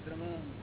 patrão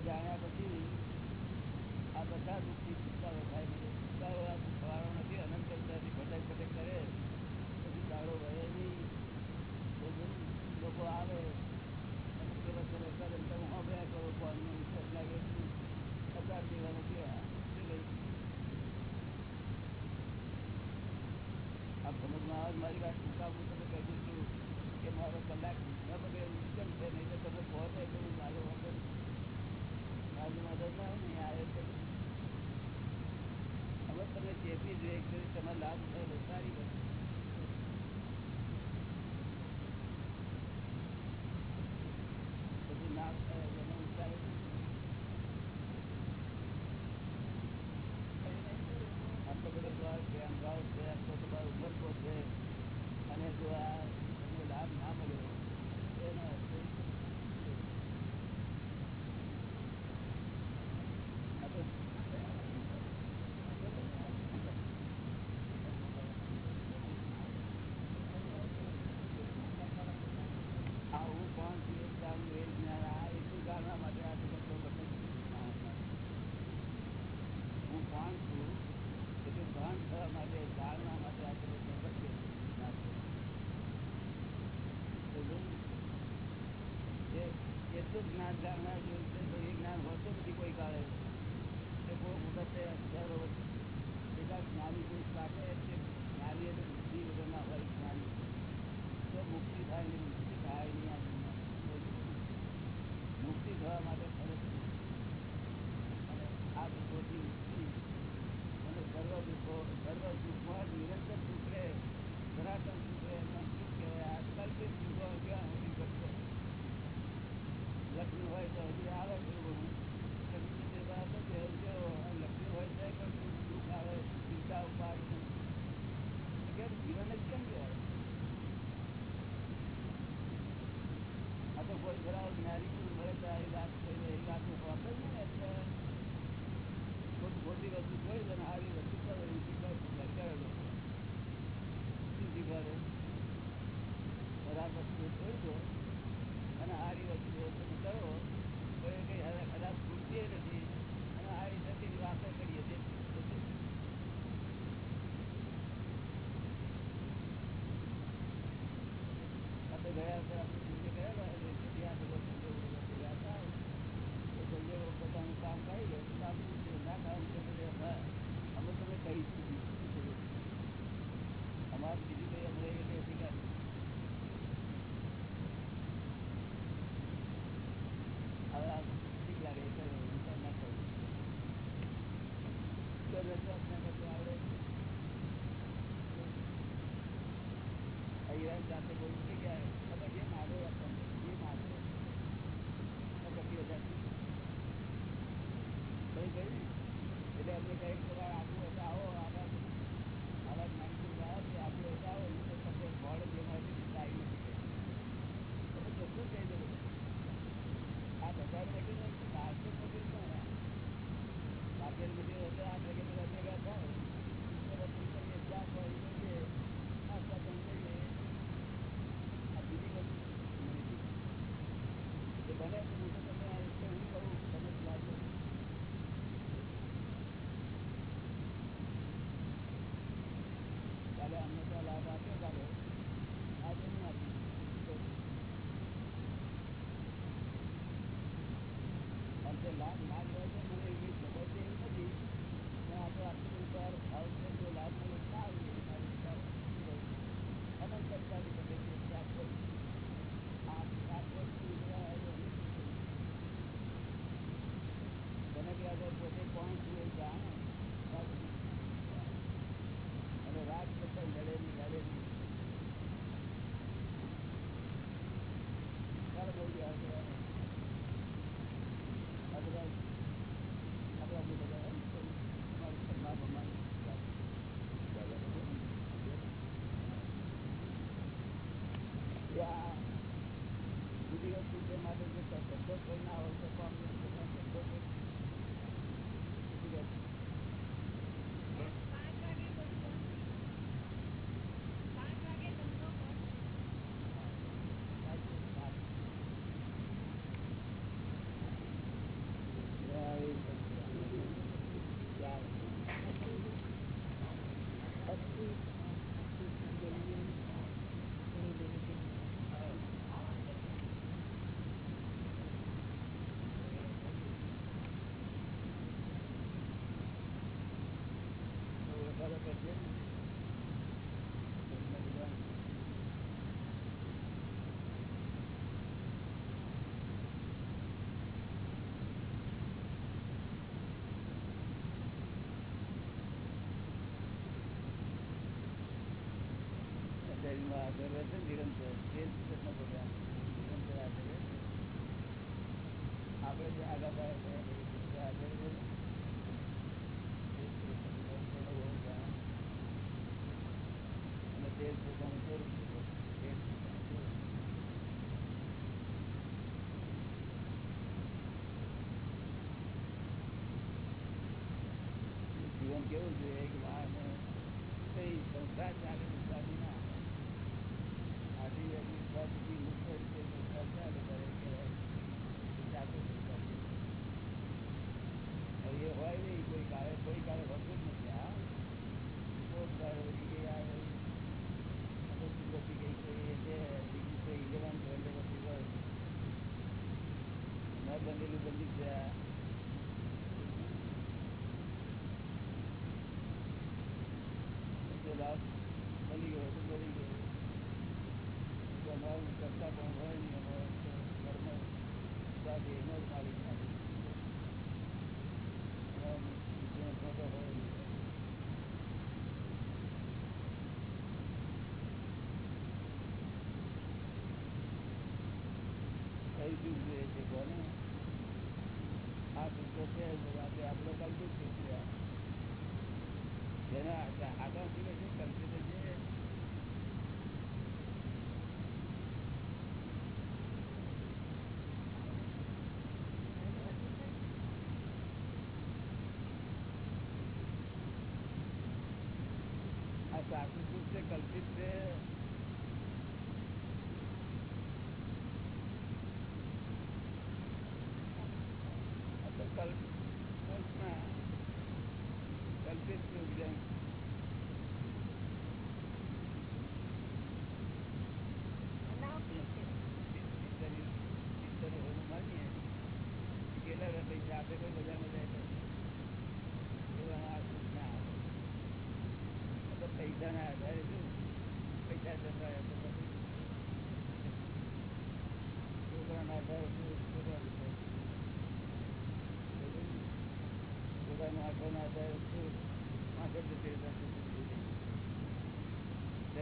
જાણ્યા કોઈ કાળે એ બહુ મુદતે હજારો જ્ઞાની પુરુષ રાખે તે જ્ઞાની એટલે જ્ઞાની. તો મુક્તિ મુક્તિ થાય નહીં આ મુક્તિ થવા માટે વ્યક્તિ તે ના હોય તો કેવું જોઈએ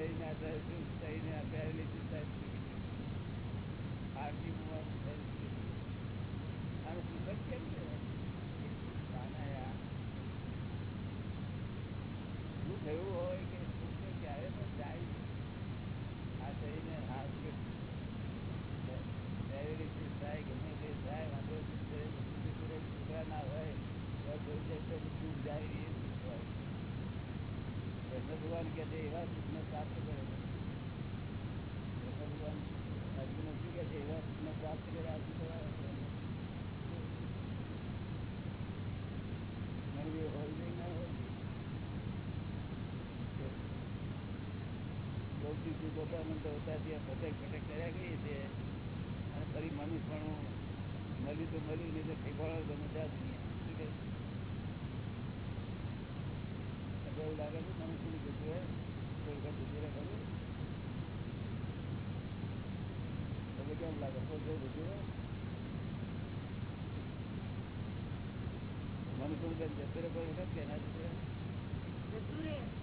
થઈને થઈને પહેરેલી ચિંતા આરતી અવતારથી આ ભટક ભટક કર્યા કરીએ છીએ અને ફરી મનુષ્યપણું મળ્યું તો મળ્યું નહીં તો ઠેકવાળો ગમે ત્યાં જ એવું લાગે છે મનુષ્યની જગ્યાએ કોલકાતા સુધી ખરું તમે કેમ લાગે કોલકાતા સુધી મનુષ્ય જતું રહે કોઈ વખત કે ના જતું રહે જતું રહે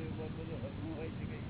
શરીર પર બધું હસવું હોય છે કઈ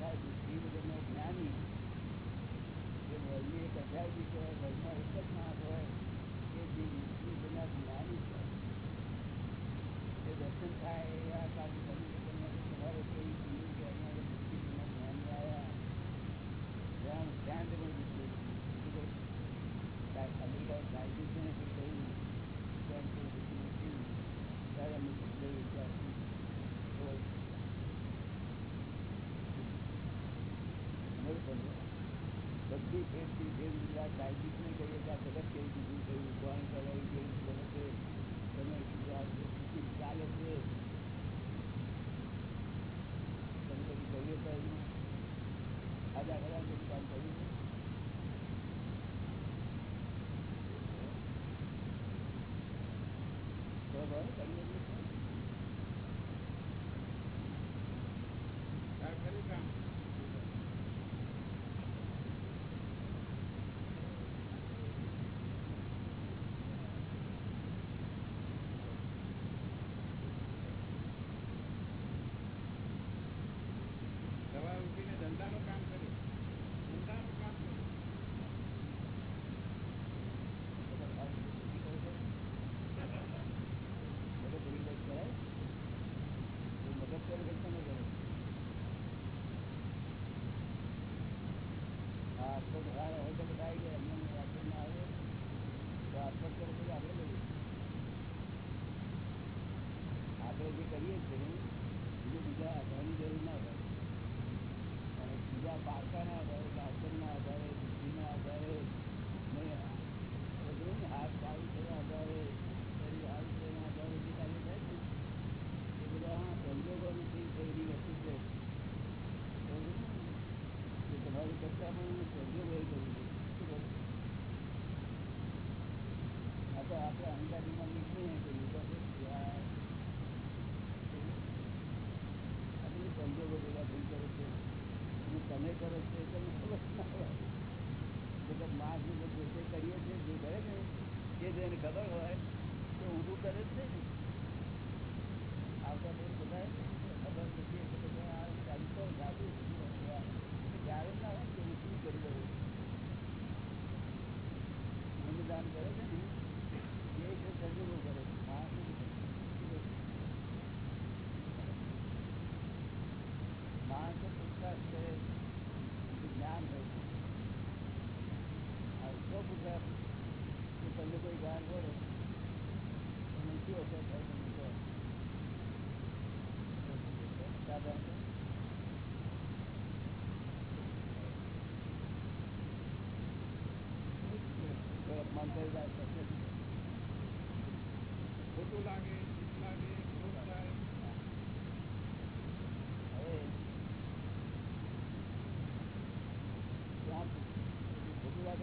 અધ્યાય બુદ્ધિ જ્ઞાની જે વર્ગની એક અધ્યાય બી કહેવાય એક જ માણસ હોય એ જે જ્ઞાની છે એ દર્શન થાય એ આ કાળજી તમારે કોઈ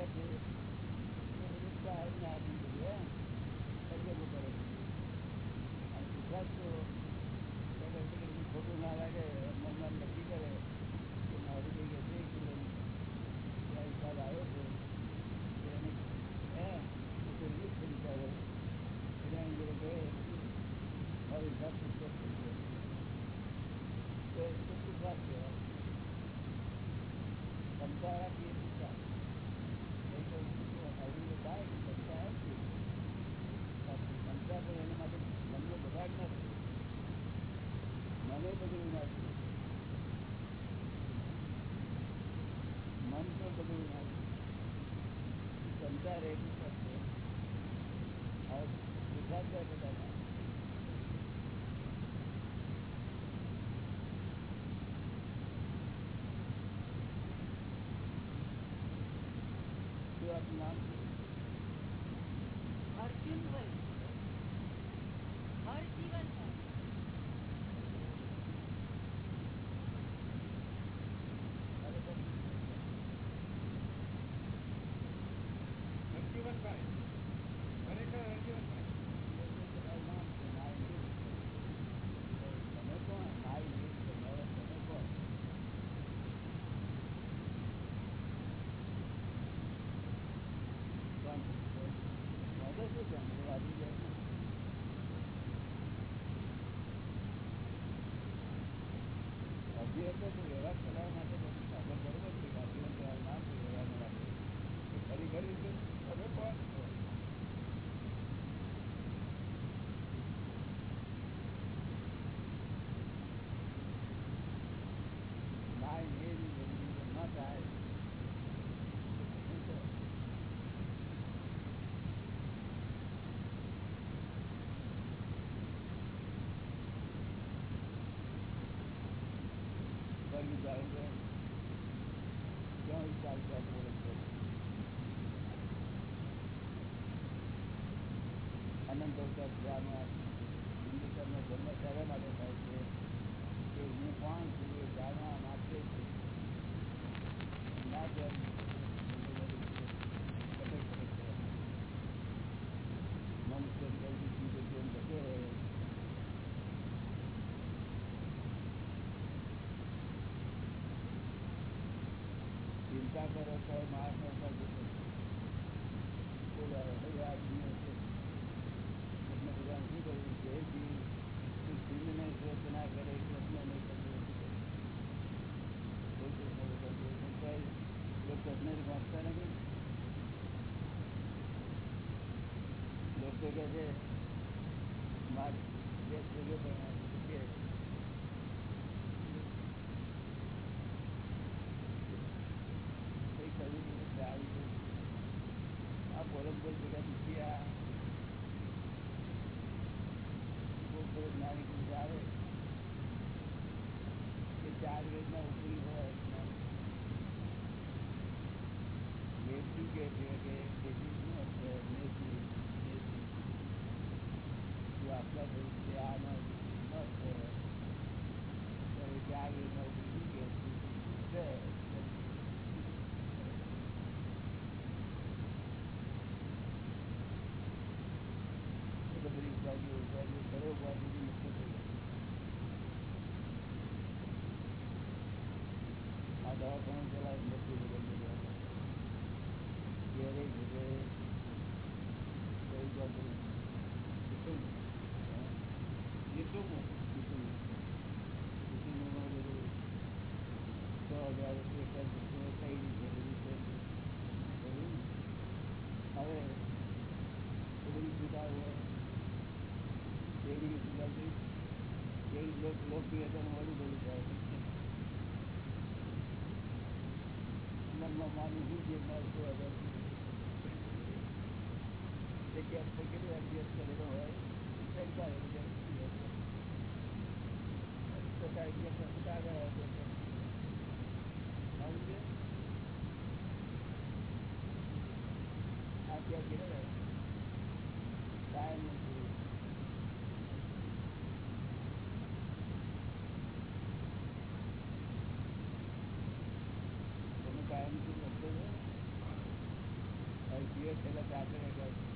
પછી સાહેબને આપી દીધી એમ તજ્ઞો કરે અને પૂછાશો તો ખોટું ના લાગે Thank you. કોઈ બધા દુખિયા કોઈ કોઈ જ્ઞાની આવે ચાર વેદના ઉપરી માં માની લીધી મળતું હવે કેટલી અભ્યાસ કરેલો હોય સરકાર પોતા અભ્યાસ છેલ્લા ચારસો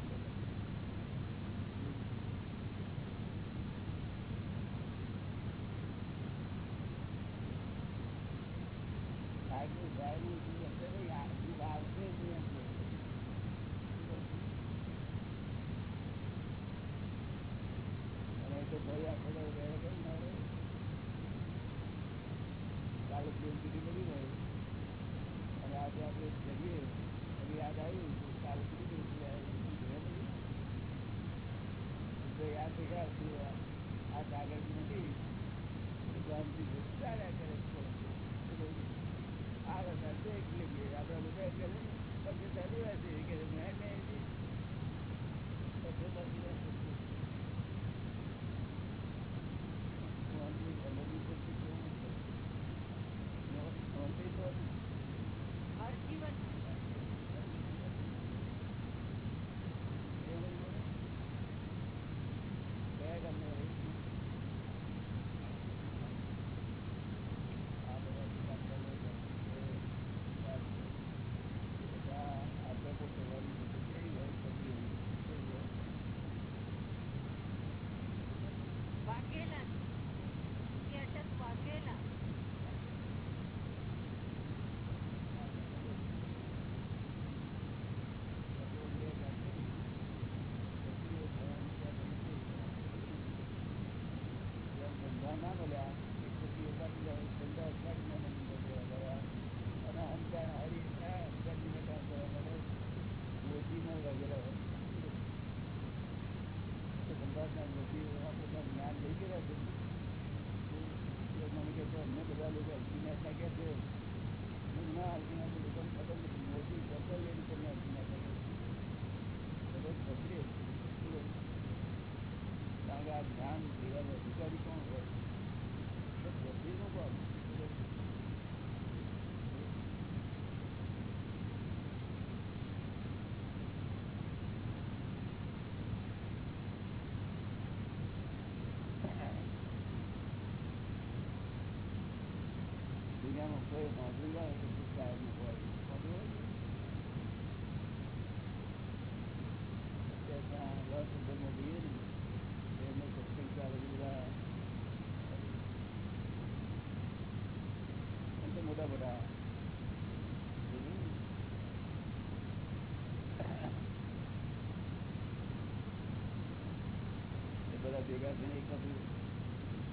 ભેગા થઈને એક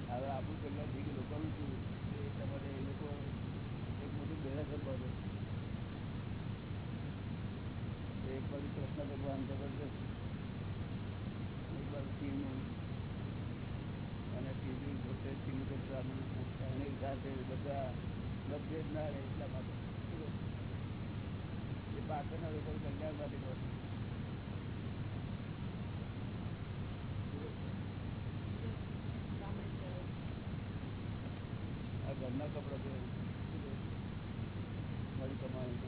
હવે આપણું એ તમારે એ લોકો મોટું બેરા સંભાવે એક બાજુ કૃષ્ણ ભગવાન જબરદસ્ત એક અને ત્રીજું પોતે શિવગર એની સાથે બધા મતભેદ ના રહે એટલા માટે. એ પાછળના લોકો કલ્યાણ માટે acá para que marito.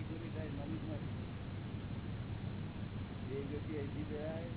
પૂરી થાય મનુષ્ય એ ગતિ હજી ગયા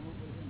અમુક